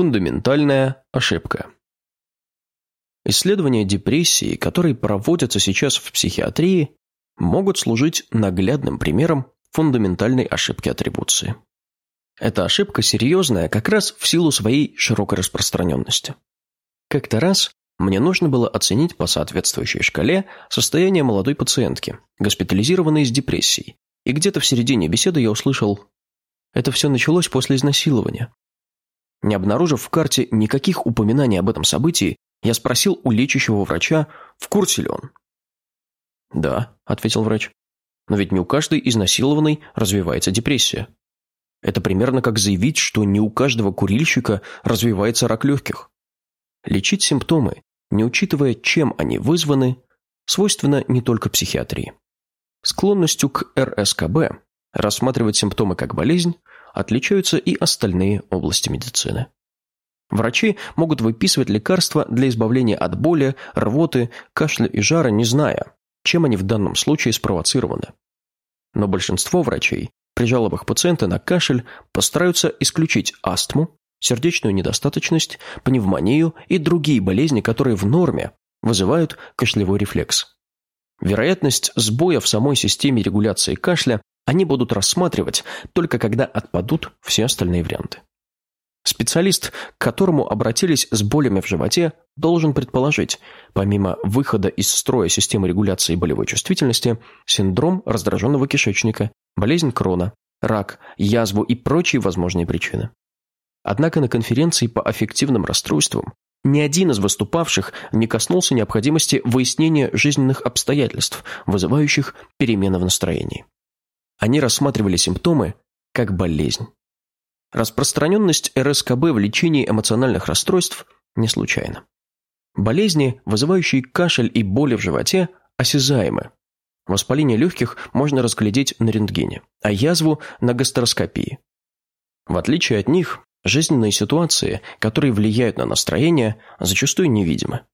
Фундаментальная ошибка. Исследования депрессии, которые проводятся сейчас в психиатрии, могут служить наглядным примером фундаментальной ошибки атрибуции. Эта ошибка серьезная как раз в силу своей широкой распространенности. Как-то раз мне нужно было оценить по соответствующей шкале состояние молодой пациентки, госпитализированной с депрессией, и где-то в середине беседы я услышал «Это все началось после изнасилования». Не обнаружив в карте никаких упоминаний об этом событии, я спросил у лечащего врача, в курсе ли он. «Да», — ответил врач. «Но ведь не у каждой изнасилованной развивается депрессия. Это примерно как заявить, что не у каждого курильщика развивается рак легких. Лечить симптомы, не учитывая, чем они вызваны, свойственно не только психиатрии. Склонностью к РСКБ рассматривать симптомы как болезнь отличаются и остальные области медицины. Врачи могут выписывать лекарства для избавления от боли, рвоты, кашля и жара, не зная, чем они в данном случае спровоцированы. Но большинство врачей при жалобах пациента на кашель постараются исключить астму, сердечную недостаточность, пневмонию и другие болезни, которые в норме вызывают кашлевой рефлекс. Вероятность сбоя в самой системе регуляции кашля они будут рассматривать только когда отпадут все остальные варианты. Специалист, к которому обратились с болями в животе, должен предположить, помимо выхода из строя системы регуляции болевой чувствительности, синдром раздраженного кишечника, болезнь крона, рак, язву и прочие возможные причины. Однако на конференции по аффективным расстройствам ни один из выступавших не коснулся необходимости выяснения жизненных обстоятельств, вызывающих перемены в настроении. Они рассматривали симптомы как болезнь. Распространенность РСКБ в лечении эмоциональных расстройств не случайна. Болезни, вызывающие кашель и боли в животе, осязаемы. Воспаление легких можно разглядеть на рентгене, а язву – на гастроскопии. В отличие от них, жизненные ситуации, которые влияют на настроение, зачастую невидимы.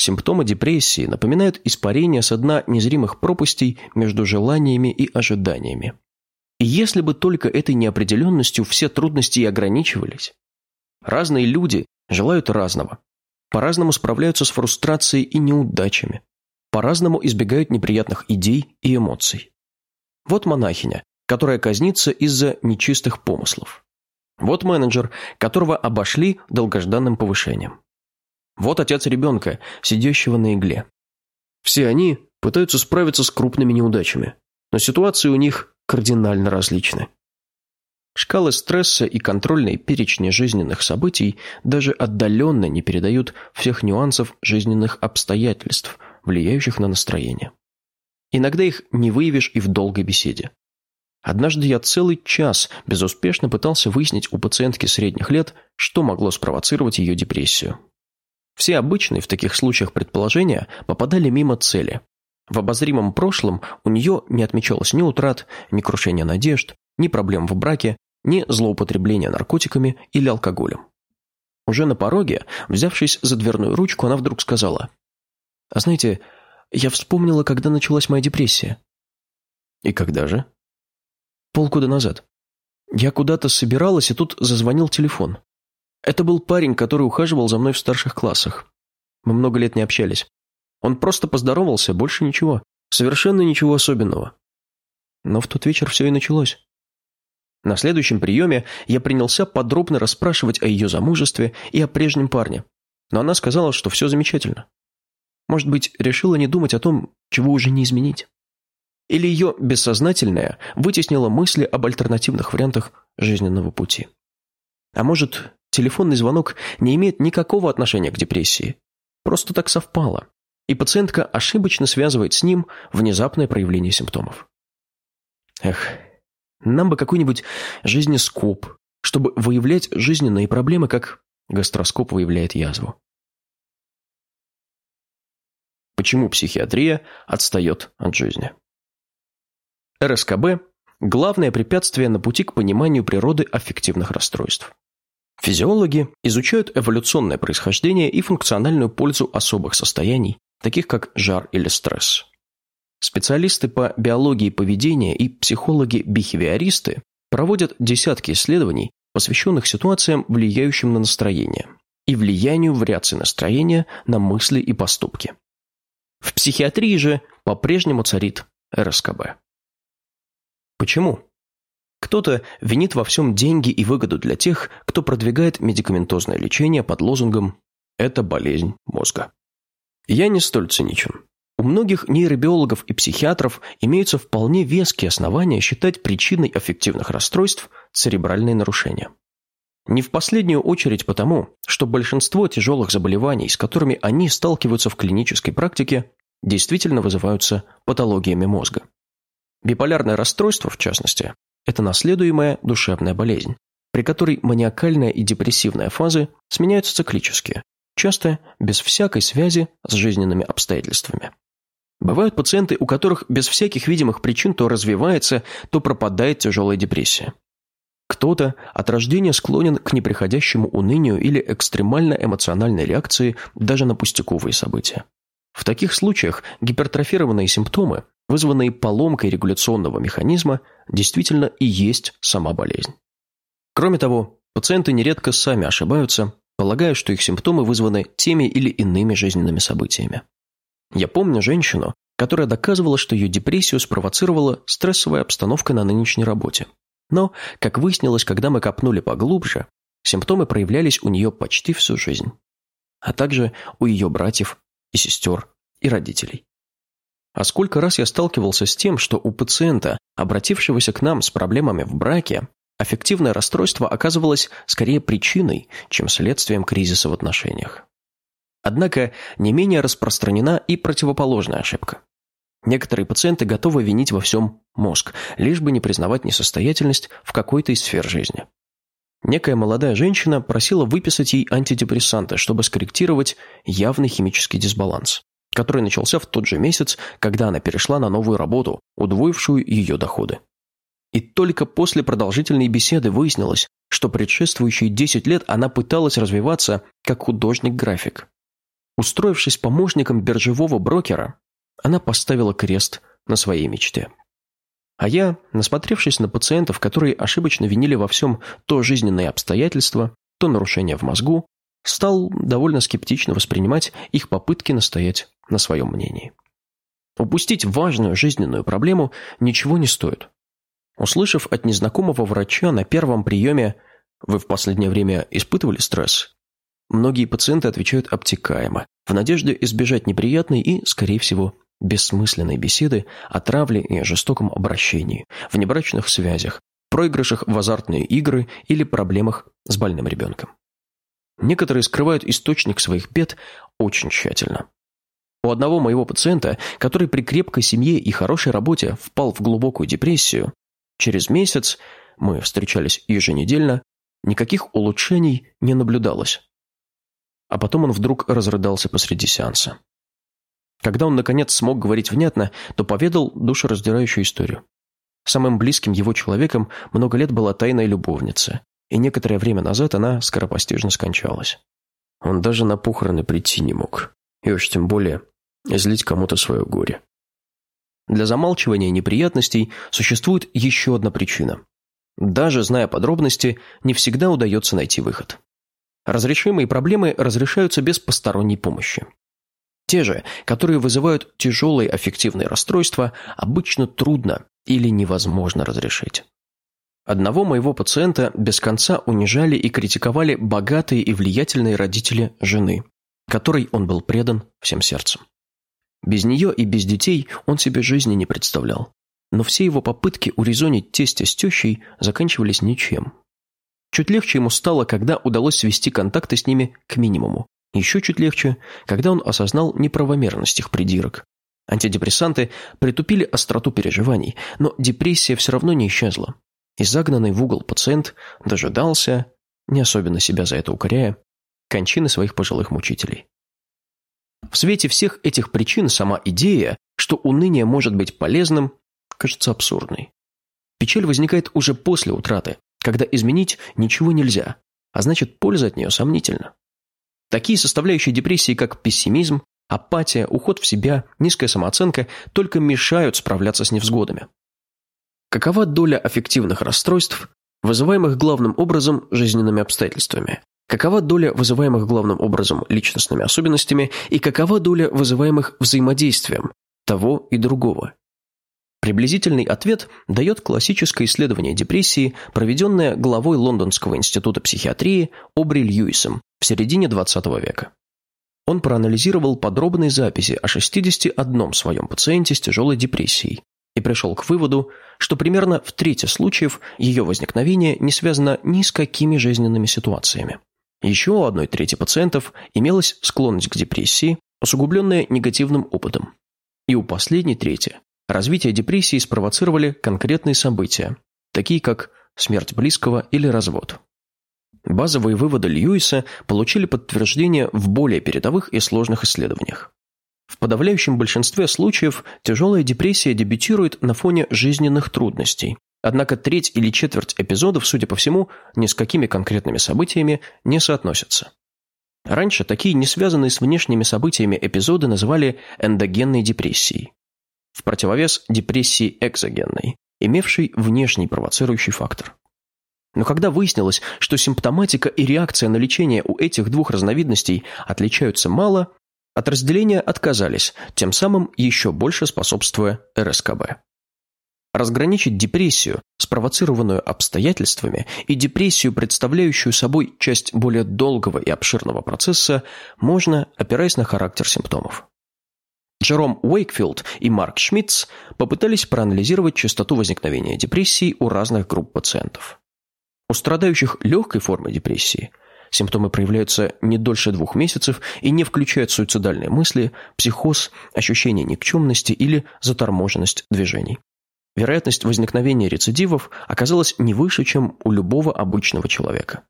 Симптомы депрессии напоминают испарение со дна незримых пропастей между желаниями и ожиданиями. И если бы только этой неопределенностью все трудности и ограничивались. Разные люди желают разного. По-разному справляются с фрустрацией и неудачами. По-разному избегают неприятных идей и эмоций. Вот монахиня, которая казнится из-за нечистых помыслов. Вот менеджер, которого обошли долгожданным повышением. Вот отец ребенка, сидящего на игле. Все они пытаются справиться с крупными неудачами, но ситуации у них кардинально различны. Шкалы стресса и контрольные перечни жизненных событий даже отдаленно не передают всех нюансов жизненных обстоятельств, влияющих на настроение. Иногда их не выявишь и в долгой беседе. Однажды я целый час безуспешно пытался выяснить у пациентки средних лет, что могло спровоцировать ее депрессию. Все обычные в таких случаях предположения попадали мимо цели, в обозримом прошлом у нее не отмечалось ни утрат, ни крушения надежд, ни проблем в браке, ни злоупотребления наркотиками или алкоголем. Уже на пороге, взявшись за дверную ручку, она вдруг сказала, «А знаете, я вспомнила, когда началась моя депрессия». «И когда же?» «Полгода назад. Я куда-то собиралась, и тут зазвонил телефон. Это был парень, который ухаживал за мной в старших классах. Мы много лет не общались. Он просто поздоровался, больше ничего. Совершенно ничего особенного. Но в тот вечер все и началось. На следующем приеме я принялся подробно расспрашивать о ее замужестве и о прежнем парне. Но она сказала, что все замечательно. Может быть, решила не думать о том, чего уже не изменить. Или ее бессознательное вытеснило мысли об альтернативных вариантах жизненного пути. А может, телефонный звонок не имеет никакого отношения к депрессии. Просто так совпало и пациентка ошибочно связывает с ним внезапное проявление симптомов. Эх, нам бы какой-нибудь жизнескоп, чтобы выявлять жизненные проблемы, как гастроскоп выявляет язву. Почему психиатрия отстает от жизни? РСКБ – главное препятствие на пути к пониманию природы аффективных расстройств. Физиологи изучают эволюционное происхождение и функциональную пользу особых состояний, таких как жар или стресс. Специалисты по биологии поведения и психологи-бихевиористы проводят десятки исследований, посвященных ситуациям, влияющим на настроение, и влиянию вариаций настроения на мысли и поступки. В психиатрии же по-прежнему царит РСКБ. Почему? Кто-то винит во всем деньги и выгоду для тех, кто продвигает медикаментозное лечение под лозунгом «это болезнь мозга». Я не столь циничен. У многих нейробиологов и психиатров имеются вполне веские основания считать причиной аффективных расстройств церебральные нарушения. Не в последнюю очередь потому, что большинство тяжелых заболеваний, с которыми они сталкиваются в клинической практике, действительно вызываются патологиями мозга. Биполярное расстройство, в частности, это наследуемая душевная болезнь, при которой маниакальная и депрессивная фазы сменяются циклически, часто без всякой связи с жизненными обстоятельствами. Бывают пациенты, у которых без всяких видимых причин то развивается, то пропадает тяжелая депрессия. Кто-то от рождения склонен к неприходящему унынию или экстремально эмоциональной реакции даже на пустяковые события. В таких случаях гипертрофированные симптомы, вызванные поломкой регуляционного механизма, действительно и есть сама болезнь. Кроме того, пациенты нередко сами ошибаются, полагая, что их симптомы вызваны теми или иными жизненными событиями. Я помню женщину, которая доказывала, что ее депрессию спровоцировала стрессовая обстановка на нынешней работе. Но, как выяснилось, когда мы копнули поглубже, симптомы проявлялись у нее почти всю жизнь. А также у ее братьев и сестер, и родителей. А сколько раз я сталкивался с тем, что у пациента, обратившегося к нам с проблемами в браке, аффективное расстройство оказывалось скорее причиной, чем следствием кризиса в отношениях. Однако не менее распространена и противоположная ошибка. Некоторые пациенты готовы винить во всем мозг, лишь бы не признавать несостоятельность в какой-то из сфер жизни. Некая молодая женщина просила выписать ей антидепрессанты, чтобы скорректировать явный химический дисбаланс, который начался в тот же месяц, когда она перешла на новую работу, удвоившую ее доходы. И только после продолжительной беседы выяснилось, что предшествующие 10 лет она пыталась развиваться как художник-график. Устроившись помощником биржевого брокера, она поставила крест на своей мечте. А я, насмотревшись на пациентов, которые ошибочно винили во всем то жизненные обстоятельства, то нарушения в мозгу, стал довольно скептично воспринимать их попытки настоять на своем мнении. Упустить важную жизненную проблему ничего не стоит. Услышав от незнакомого врача на первом приеме «Вы в последнее время испытывали стресс?» Многие пациенты отвечают обтекаемо, в надежде избежать неприятной и, скорее всего, бессмысленной беседы о травле и о жестоком обращении, внебрачных связях, проигрышах в азартные игры или проблемах с больным ребенком. Некоторые скрывают источник своих бед очень тщательно. У одного моего пациента, который при крепкой семье и хорошей работе впал в глубокую депрессию, через месяц, мы встречались еженедельно, никаких улучшений не наблюдалось. А потом он вдруг разрыдался посреди сеанса. Когда он, наконец, смог говорить внятно, то поведал душераздирающую историю. Самым близким его человеком много лет была тайная любовница, и некоторое время назад она скоропостижно скончалась. Он даже на похороны прийти не мог, и уж тем более излить кому-то свое горе. Для замалчивания неприятностей существует еще одна причина. Даже зная подробности, не всегда удается найти выход. Разрешимые проблемы разрешаются без посторонней помощи. Те же, которые вызывают тяжелые аффективные расстройства, обычно трудно или невозможно разрешить. Одного моего пациента без конца унижали и критиковали богатые и влиятельные родители жены, которой он был предан всем сердцем. Без нее и без детей он себе жизни не представлял. Но все его попытки урезонить тестя с тещей заканчивались ничем. Чуть легче ему стало, когда удалось свести контакты с ними к минимуму, еще чуть легче, когда он осознал неправомерность их придирок. Антидепрессанты притупили остроту переживаний, но депрессия все равно не исчезла. И загнанный в угол пациент дожидался, не особенно себя за это укоряя, кончины своих пожилых мучителей. В свете всех этих причин сама идея, что уныние может быть полезным, кажется абсурдной. Печаль возникает уже после утраты, когда изменить ничего нельзя, а значит польза от нее сомнительна. Такие составляющие депрессии, как пессимизм, апатия, уход в себя, низкая самооценка только мешают справляться с невзгодами. Какова доля аффективных расстройств вызываемых главным образом жизненными обстоятельствами, какова доля вызываемых главным образом личностными особенностями и какова доля вызываемых взаимодействием того и другого. Приблизительный ответ дает классическое исследование депрессии, проведенное главой Лондонского института психиатрии Обри Льюисом в середине XX века. Он проанализировал подробные записи о 61 своем пациенте с тяжелой депрессией и пришел к выводу, что примерно в трети случаев ее возникновение не связано ни с какими жизненными ситуациями. Еще у одной трети пациентов имелась склонность к депрессии, усугубленная негативным опытом. И у последней трети развитие депрессии спровоцировали конкретные события, такие как смерть близкого или развод. Базовые выводы Льюиса получили подтверждение в более передовых и сложных исследованиях. Подавляющем большинстве случаев тяжелая депрессия дебютирует на фоне жизненных трудностей. Однако треть или четверть эпизодов, судя по всему, ни с какими конкретными событиями не соотносятся. Раньше такие не связанные с внешними событиями эпизоды называли эндогенной депрессией. В противовес депрессии экзогенной, имевшей внешний провоцирующий фактор. Но когда выяснилось, что симптоматика и реакция на лечение у этих двух разновидностей отличаются мало, от разделения отказались, тем самым еще больше способствуя РСКБ. Разграничить депрессию, спровоцированную обстоятельствами, и депрессию, представляющую собой часть более долгого и обширного процесса, можно, опираясь на характер симптомов. Джером Уэйкфилд и Марк Шмидц попытались проанализировать частоту возникновения депрессии у разных групп пациентов. У страдающих легкой формы депрессии симптомы проявляются не дольше двух месяцев и не включают суицидальные мысли, психоз, ощущение никчемности или заторможенность движений. Вероятность возникновения рецидивов оказалась не выше, чем у любого обычного человека.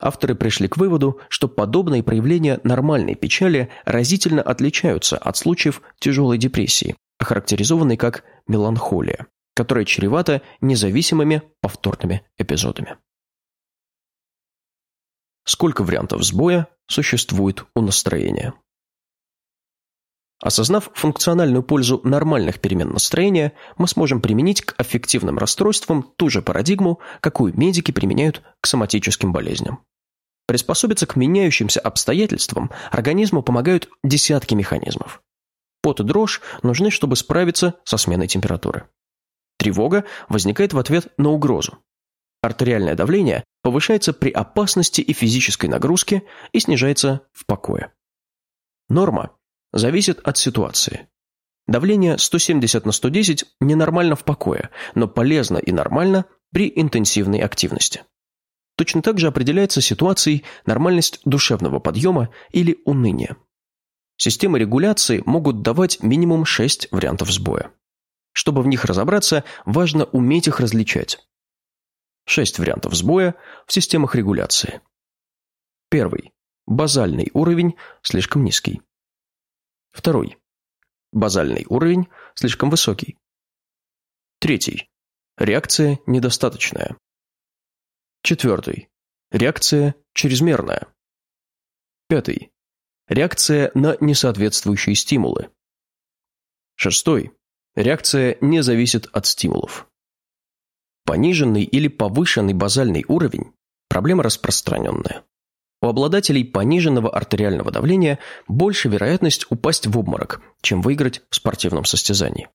Авторы пришли к выводу, что подобные проявления нормальной печали разительно отличаются от случаев тяжелой депрессии, охарактеризованной как меланхолия которая чревата независимыми повторными эпизодами. Сколько вариантов сбоя существует у настроения? Осознав функциональную пользу нормальных перемен настроения, мы сможем применить к аффективным расстройствам ту же парадигму, какую медики применяют к соматическим болезням. Приспособиться к меняющимся обстоятельствам организму помогают десятки механизмов. Пот и дрожь нужны, чтобы справиться со сменой температуры. Тревога возникает в ответ на угрозу. Артериальное давление повышается при опасности и физической нагрузке и снижается в покое. Норма зависит от ситуации. Давление 170 на 110 ненормально в покое, но полезно и нормально при интенсивной активности. Точно так же определяется ситуацией нормальность душевного подъема или уныния. Системы регуляции могут давать минимум 6 вариантов сбоя. Чтобы в них разобраться, важно уметь их различать. Шесть вариантов сбоя в системах регуляции. Первый. Базальный уровень слишком низкий. Второй. Базальный уровень слишком высокий. Третий. Реакция недостаточная. Четвертый. Реакция чрезмерная. Пятый. Реакция на несоответствующие стимулы. Шестой. Реакция не зависит от стимулов. Пониженный или повышенный базальный уровень – проблема распространенная. У обладателей пониженного артериального давления больше вероятность упасть в обморок, чем выиграть в спортивном состязании.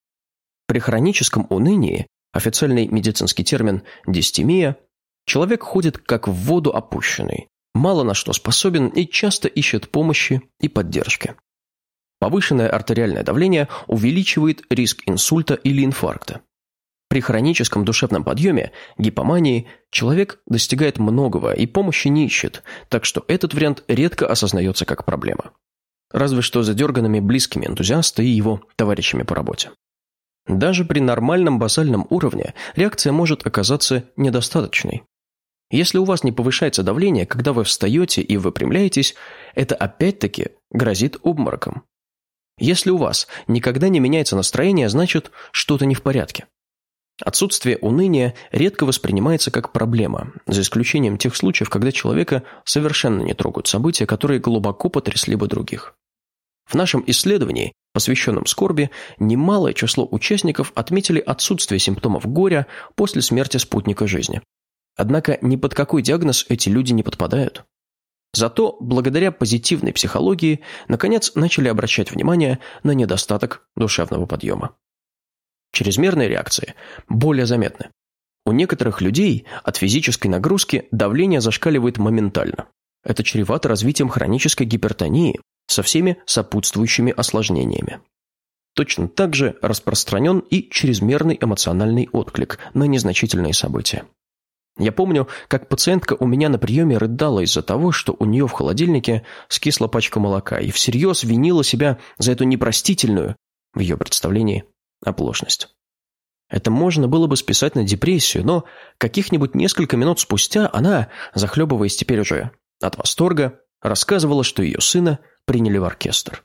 При хроническом унынии, официальный медицинский термин дистемия, человек ходит как в воду опущенный, мало на что способен и часто ищет помощи и поддержки. Повышенное артериальное давление увеличивает риск инсульта или инфаркта. При хроническом душевном подъеме, гипомании, человек достигает многого и помощи не ищет, так что этот вариант редко осознается как проблема. Разве что задерганными близкими энтузиаста и его товарищами по работе. Даже при нормальном базальном уровне реакция может оказаться недостаточной. Если у вас не повышается давление, когда вы встаете и выпрямляетесь, это опять-таки грозит обмороком. Если у вас никогда не меняется настроение, значит, что-то не в порядке. Отсутствие уныния редко воспринимается как проблема, за исключением тех случаев, когда человека совершенно не трогают события, которые глубоко потрясли бы других. В нашем исследовании, посвященном скорби, немалое число участников отметили отсутствие симптомов горя после смерти спутника жизни. Однако ни под какой диагноз эти люди не подпадают. Зато благодаря позитивной психологии наконец начали обращать внимание на недостаток душевного подъема. Чрезмерные реакции более заметны. У некоторых людей от физической нагрузки давление зашкаливает моментально. Это чревато развитием хронической гипертонии со всеми сопутствующими осложнениями. Точно так же распространен и чрезмерный эмоциональный отклик на незначительные события. Я помню, как пациентка у меня на приеме рыдала из-за того, что у нее в холодильнике скисла пачка молока и всерьез винила себя за эту непростительную, в ее представлении, оплошность. Это можно было бы списать на депрессию, но каких-нибудь несколько минут спустя она, захлебываясь теперь уже от восторга, рассказывала, что ее сына приняли в оркестр.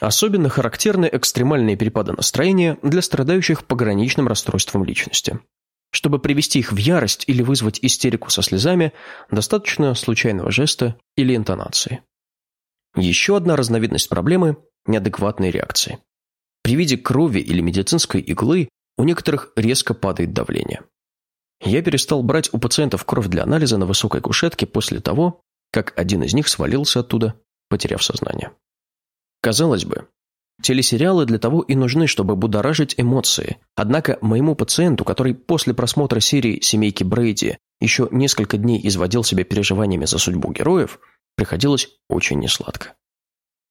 Особенно характерны экстремальные перепады настроения для страдающих пограничным расстройством личности. Чтобы привести их в ярость или вызвать истерику со слезами, достаточно случайного жеста или интонации. Еще одна разновидность проблемы – неадекватные реакции. При виде крови или медицинской иглы у некоторых резко падает давление. Я перестал брать у пациентов кровь для анализа на высокой кушетке после того, как один из них свалился оттуда, потеряв сознание. Казалось бы, Телесериалы для того и нужны, чтобы будоражить эмоции. Однако моему пациенту, который после просмотра серии «Семейки Брейди» еще несколько дней изводил себя переживаниями за судьбу героев, приходилось очень несладко.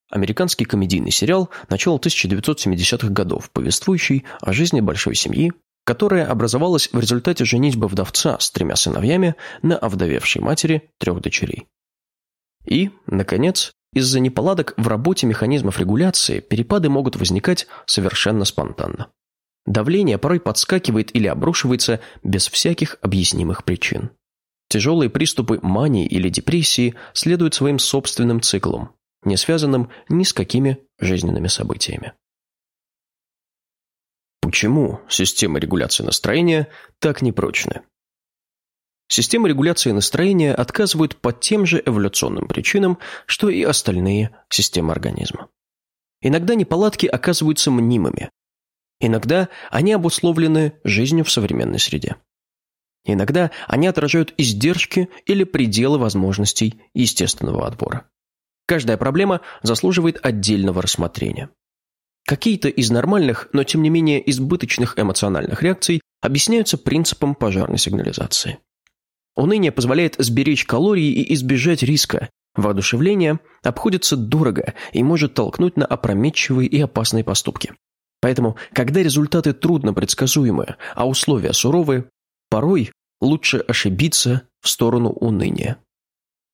Американский комедийный сериал начала 1970-х годов, повествующий о жизни большой семьи, которая образовалась в результате женитьбы вдовца с тремя сыновьями на овдовевшей матери трех дочерей. И, наконец, из-за неполадок в работе механизмов регуляции перепады могут возникать совершенно спонтанно. Давление порой подскакивает или обрушивается без всяких объяснимых причин. Тяжелые приступы мании или депрессии следуют своим собственным циклам, не связанным ни с какими жизненными событиями. Почему система регуляции настроения так непрочны? Системы регуляции настроения отказывают по тем же эволюционным причинам, что и остальные системы организма. Иногда неполадки оказываются мнимыми. Иногда они обусловлены жизнью в современной среде. Иногда они отражают издержки или пределы возможностей естественного отбора. Каждая проблема заслуживает отдельного рассмотрения. Какие-то из нормальных, но тем не менее избыточных эмоциональных реакций объясняются принципом пожарной сигнализации. Уныние позволяет сберечь калории и избежать риска. Воодушевление обходится дорого и может толкнуть на опрометчивые и опасные поступки. Поэтому, когда результаты трудно предсказуемы, а условия суровые, порой лучше ошибиться в сторону уныния.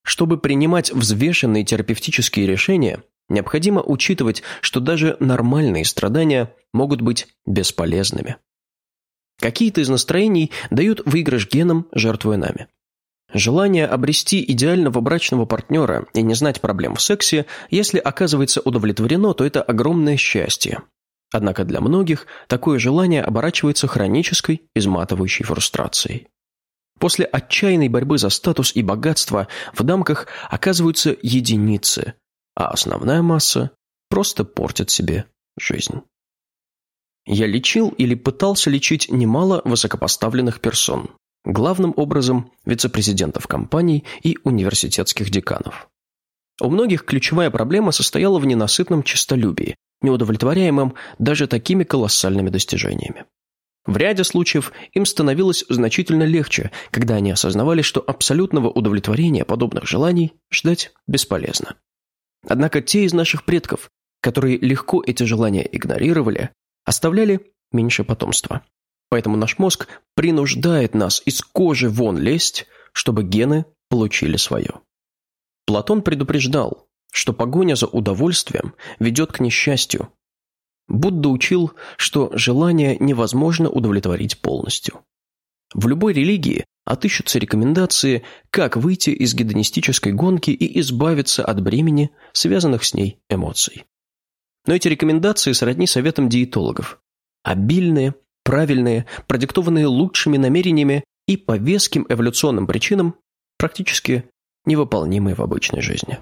Чтобы принимать взвешенные терапевтические решения, необходимо учитывать, что даже нормальные страдания могут быть бесполезными. Какие-то из настроений дают выигрыш генам, жертвуя нами. Желание обрести идеального брачного партнера и не знать проблем в сексе, если оказывается удовлетворено, то это огромное счастье. Однако для многих такое желание оборачивается хронической, изматывающей фрустрацией. После отчаянной борьбы за статус и богатство в дамках оказываются единицы, а основная масса просто портит себе жизнь. Я лечил или пытался лечить немало высокопоставленных персон. Главным образом вице-президентов компаний и университетских деканов. У многих ключевая проблема состояла в ненасытном честолюбии, неудовлетворяемом даже такими колоссальными достижениями. В ряде случаев им становилось значительно легче, когда они осознавали, что абсолютного удовлетворения подобных желаний ждать бесполезно. Однако те из наших предков, которые легко эти желания игнорировали, оставляли меньше потомства. Поэтому наш мозг принуждает нас из кожи вон лезть, чтобы гены получили свое. Платон предупреждал, что погоня за удовольствием ведет к несчастью. Будда учил, что желание невозможно удовлетворить полностью. В любой религии отыщутся рекомендации, как выйти из гедонистической гонки и избавиться от бремени, связанных с ней эмоций. Но эти рекомендации сродни советам диетологов. Обильные, правильные, продиктованные лучшими намерениями и по веским эволюционным причинам, практически невыполнимые в обычной жизни.